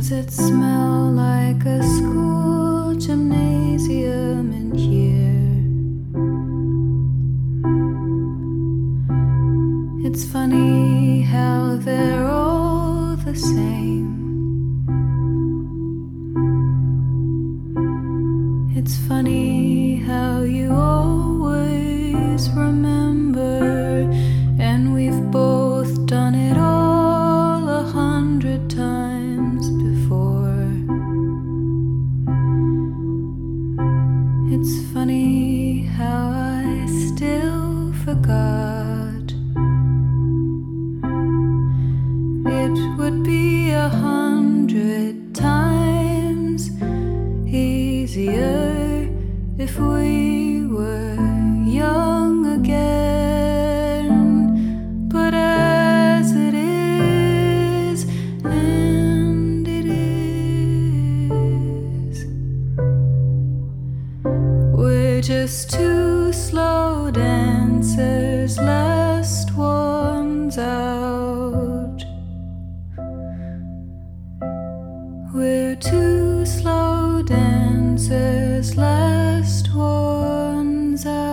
Does it smell like a school gymnasium in here? It's funny how they're all the same. It's funny how you always remember, just two slow dancers, last ones out. We're two slow dancers, last ones out.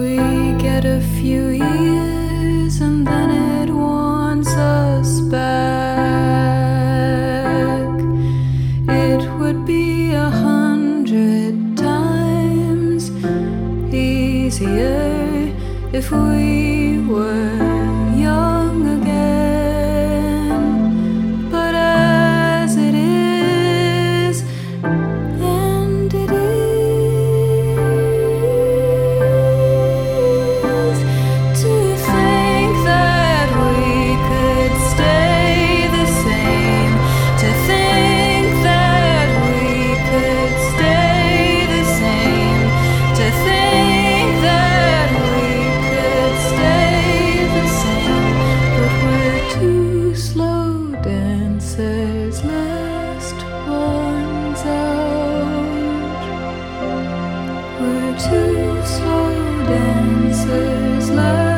We get a few years and then it easier if we were. two slow dancers.